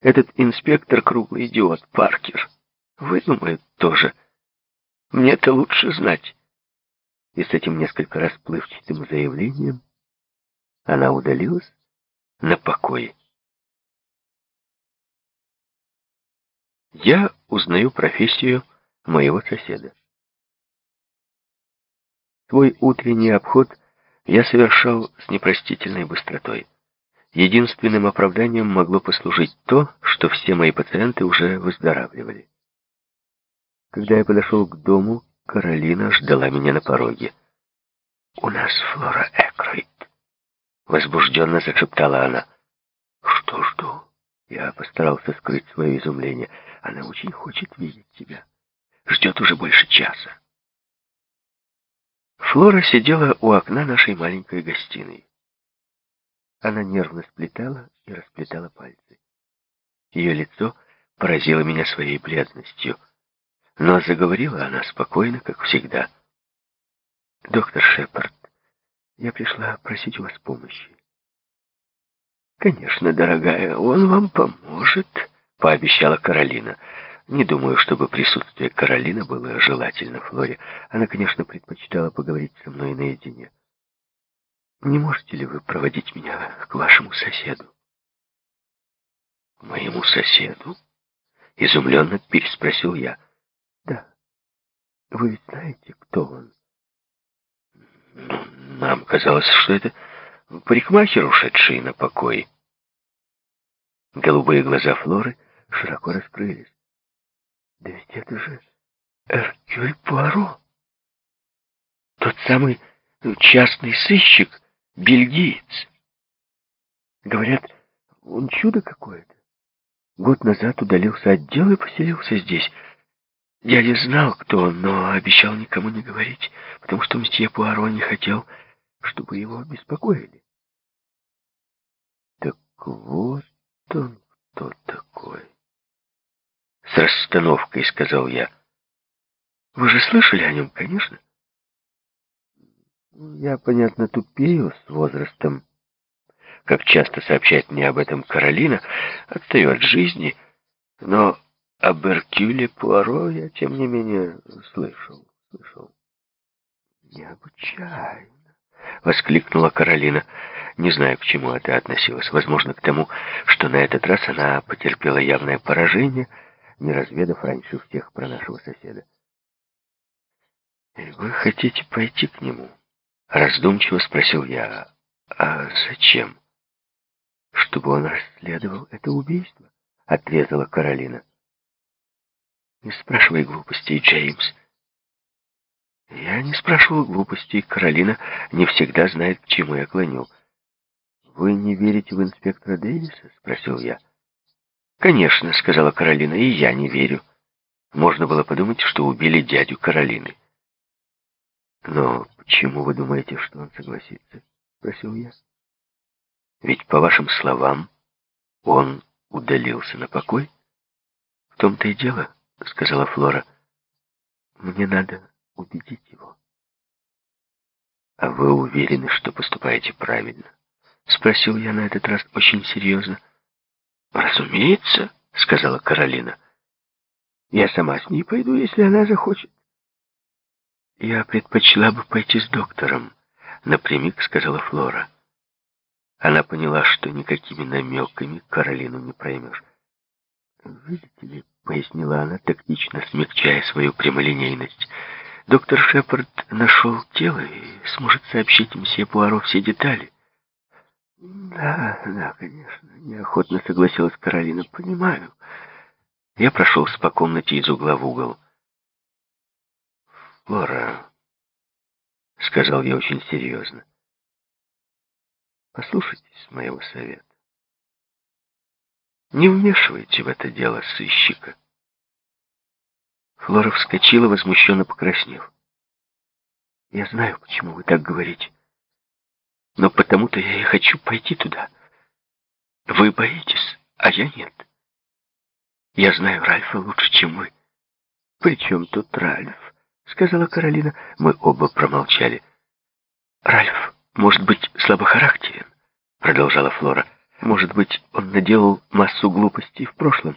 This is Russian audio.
Этот инспектор круглый идиот, Паркер. Выдумает тоже. Мне-то лучше знать. И с этим несколько расплывчатым заявлением она удалилась на покой. Я узнаю профессию моего соседа. Свой утренний обход я совершал с непростительной быстротой. Единственным оправданием могло послужить то, что все мои пациенты уже выздоравливали. Когда я подошел к дому, Каролина ждала меня на пороге. «У нас Флора Экройд», — возбужденно зашептала она. «Что жду?» Я постарался скрыть свое изумление. Она очень хочет видеть тебя. Ждет уже больше часа. Флора сидела у окна нашей маленькой гостиной. Она нервно сплетала и расплетала пальцы. Ее лицо поразило меня своей бледностью, но заговорила она спокойно, как всегда. «Доктор Шепард, я пришла просить у вас помощи». «Конечно, дорогая, он вам поможет», — пообещала Каролина. Не думаю, чтобы присутствие Каролины было желательно Флоре. Она, конечно, предпочитала поговорить со мной наедине. Не можете ли вы проводить меня к вашему соседу? К моему соседу? Изумленно переспросил я. Да. Вы ведь знаете, кто он? Ну, нам казалось, что это парикмахер, ушедший на покой. Голубые глаза Флоры широко раскрылись. Да ведь это же Эркюль Пуаро. Тот самый частный сыщик, бельгиец. Говорят, он чудо какое-то. Год назад удалился от дела и поселился здесь. Дядя знал, кто он, но обещал никому не говорить, потому что мсье Пуаро не хотел, чтобы его беспокоили. Так вот он кто такой. С расстановкой сказал я. Вы же слышали о нем, конечно? Я, понятно, тупею с возрастом. Как часто сообщает мне об этом Каролина, отстаю от жизни, но об Эркюле Пуаро я, тем не менее, слышал. Слышал. Необычайно, воскликнула Каролина. Не знаю, к чему это относилось. Возможно, к тому, что на этот раз она потерпела явное поражение, не разведав раньше всех про нашего соседа. «Вы хотите пойти к нему?» Раздумчиво спросил я, а зачем? Чтобы он расследовал это убийство, отрезала Каролина. Не спрашивай глупостей, Джеймс. Я не спрашивал глупостей. Каролина не всегда знает, к чему я клоню. Вы не верите в инспектора Дэвиса? Спросил я. Конечно, сказала Каролина, и я не верю. Можно было подумать, что убили дядю Каролины. Но почему вы думаете, что он согласится? Спросил я. Ведь, по вашим словам, он удалился на покой? В том-то и дело, сказала Флора. Мне надо убедить его. А вы уверены, что поступаете правильно? Спросил я на этот раз очень серьезно. Разумеется, сказала Каролина. Я сама с ней пойду, если она захочет. «Я предпочла бы пойти с доктором», — напрямик сказала Флора. Она поняла, что никакими намеками Каролину не проймешь. «Видите ли», — пояснила она, тактично смягчая свою прямолинейность, «доктор Шепард нашел тело и сможет сообщить мсье Пуаро все детали». «Да, да, конечно», — неохотно согласилась Каролина, «понимаю». Я прошелся по комнате из угла в угол. «Лора», — сказал я очень серьезно, — «послушайтесь моего совета. Не вмешивайте в это дело сыщика». Флора вскочила, возмущенно покраснев. «Я знаю, почему вы так говорите, но потому-то я и хочу пойти туда. Вы боитесь, а я нет. Я знаю Ральфа лучше, чем вы. Причем тут Ральф?» Сказала Каролина. Мы оба промолчали. «Ральф может быть слабохарактерен», — продолжала Флора. Может быть, он наделал массу глупостей в прошлом.